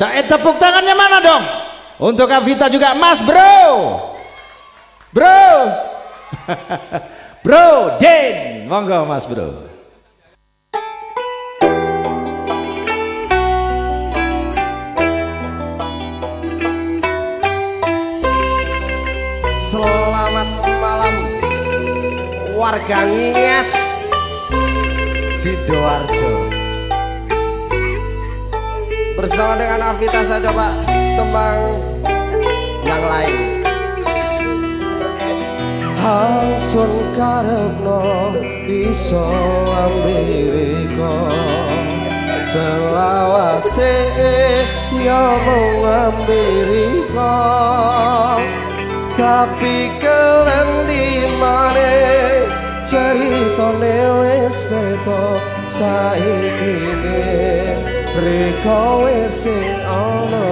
Da, eh, tepuk tangannya mana dong? Untuk Avita juga Mas Bro. Bro. bro, Den. Monggo Mas Bro. Selamat malam warga Nginges Sidoarjo Bersama dengan Avita saya coba tembang yang lain. Hangsun karepno iso ambiriko Selawase ya mung ambiriko. Tapi kelendi mane ceritane wis beda saiki Riko sing ana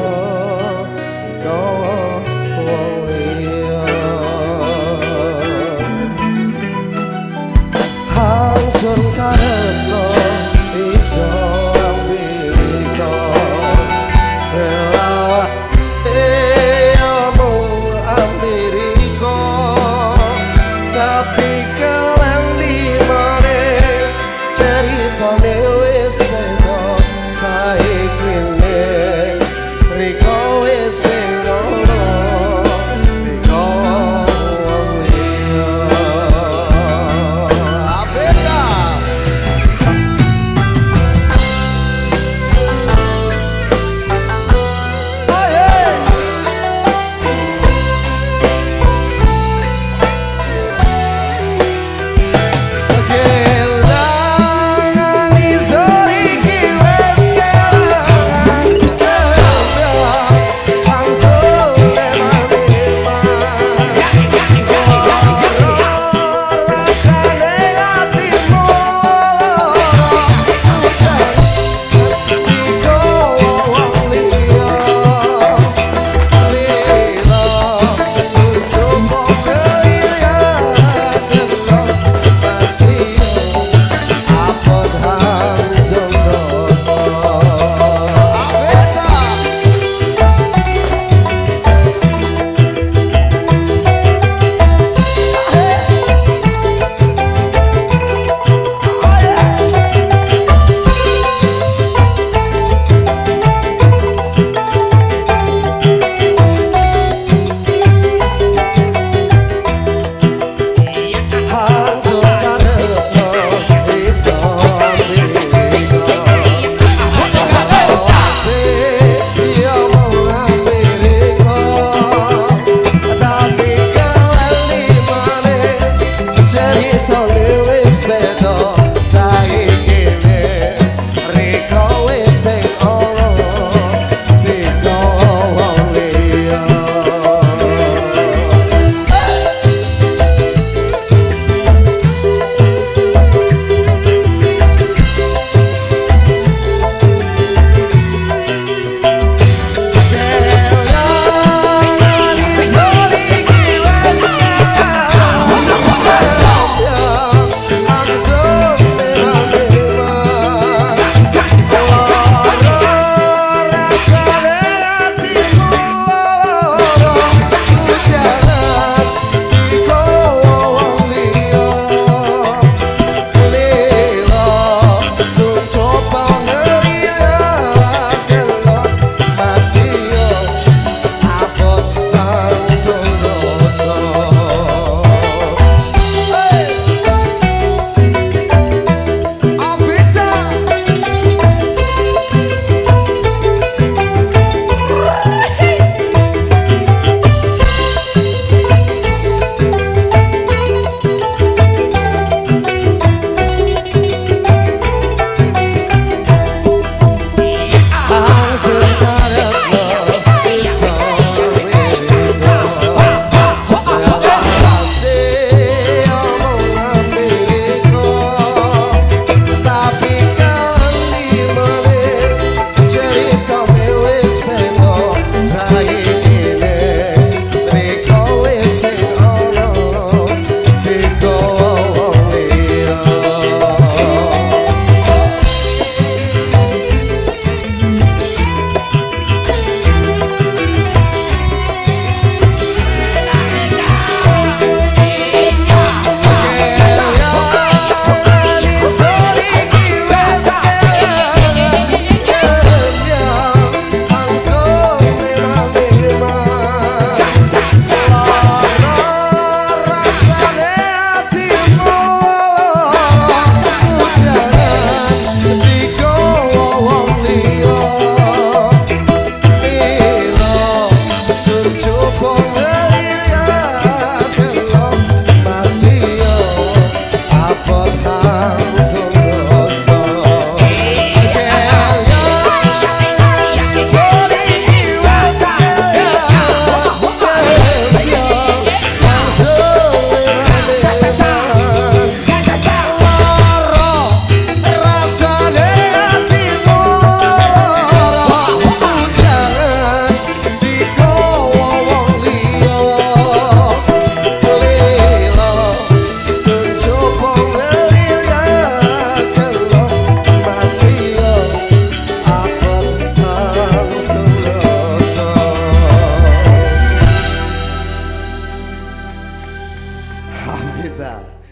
Hang sun karet lo iso